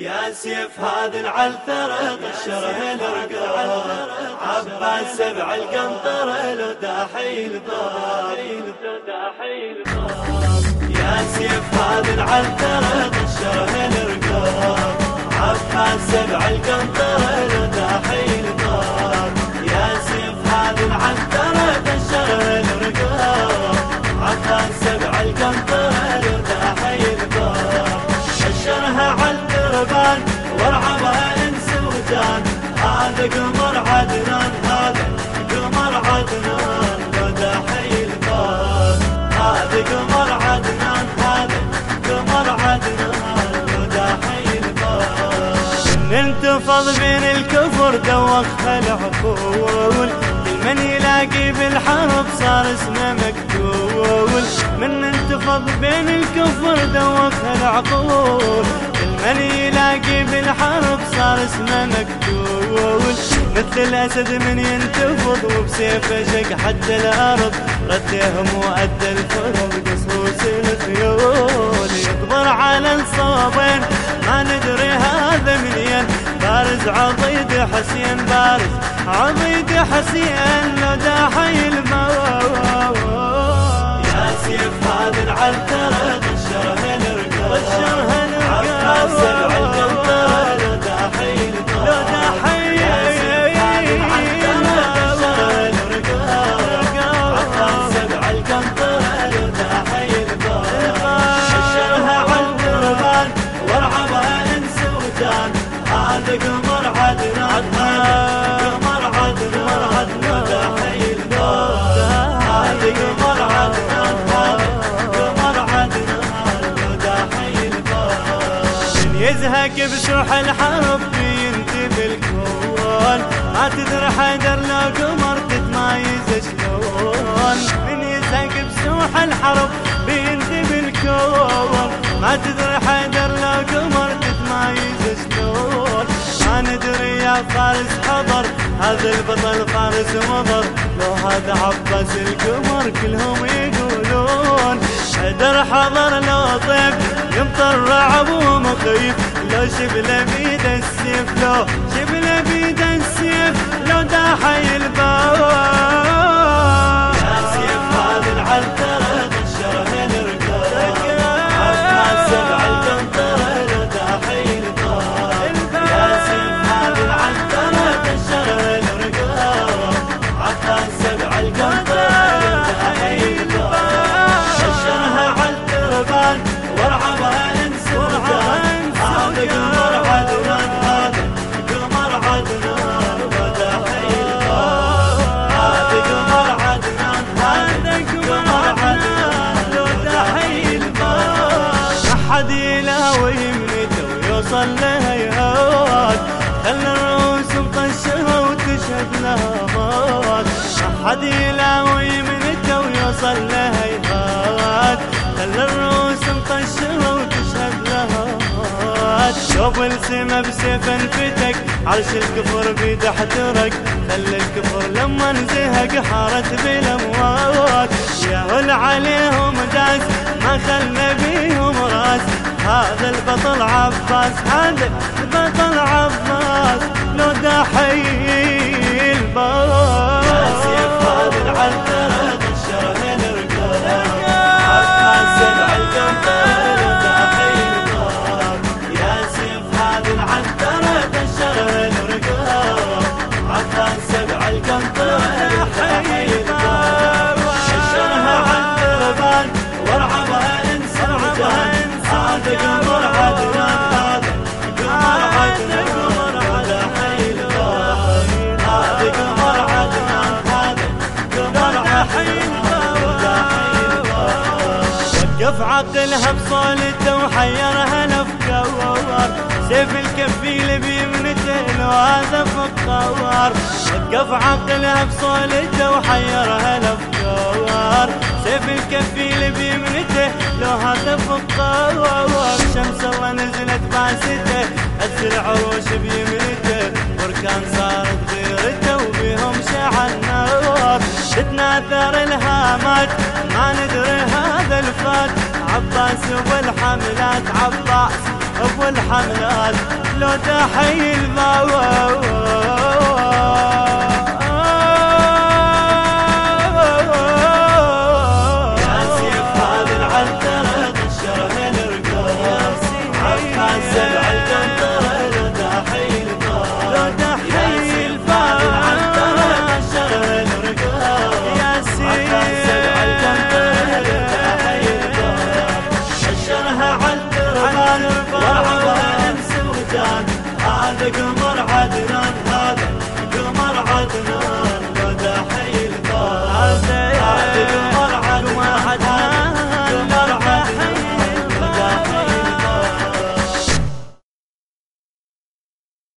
يا سيف هذا العلثرة طشره الرقاب عباس سبع القنطرة لو داحي الباب. يا سيف هذا العلثرة طشره الرقاب عباس سبع القنطرة لو الباب. يا سيف هذا العنترة طشره الرقاب عباس سبع القنطرة قمر عدنان هذا قمر عدنان بدأ حي الباب هذا قمر عدنان هذا قمر عدنان بدأ حي الباب انتفض بين الكفر دوخها العقول. من يلاقي بالحرب صار اسمه مقتول. من انتفض بين الكفر دوخها العقول. من يلاقي بالحرب صار اسمه مقتول مثل الاسد من ينتفض وبسيفه شق حتى الأرض. ردهم وادى الفرض قصوص الخيول. يكبر على الصوبين ما ندري هذا منين بارز عضيد حسين بارز عضيد حسين لو داحي الموت يا سيف هذا العنترة يزهق بسوح الحرب بينتبه الكون تدري حيدر لو قمر تتمايز شلون. من يزهق بسوح الحرب بينتبه الكون ما تدري حيدر لو قمر تتمايز شلون. ما ندري يا فارس حضر هذا البطل فارس مضر. لو هذا عباس القمر كلهم يقولون. حدر حضر لو طيب يمطر رعب ومخيف لو شبله بيد السيف لو شبله بيد السيف لو داحي الباب ويوصل لها يهوات خلى الرؤوس مطشره وتشهد لها موت احد يلاوي يمنته ويوصل لها يهوات خلى الرؤوس مطشره وتشهد لها موت شوف السما بسيف انفتك. عرش الكفر بيد احترق خلى الكفر لما انزهق حارت بالأموات. يا عليهم داس. ما خلى بيهم راس هذا البطل عباس هذا البطل عباس. لو داحي عقلها بصولته وحيرها الافكار سيف الكفيل بيمنته لو هذا فقار وقف عقلها بصولته وحيرها الافكار سيف الكفيل بيمنته لو هذا فقار شمس الله نزلت باسته هز العروش بيمنته. بركان صارت غيرته وبيهم شعل نار تتناثر الهامات ما ندري الفات عباس والحملات عباس ابو الحملات لو تحيي الموت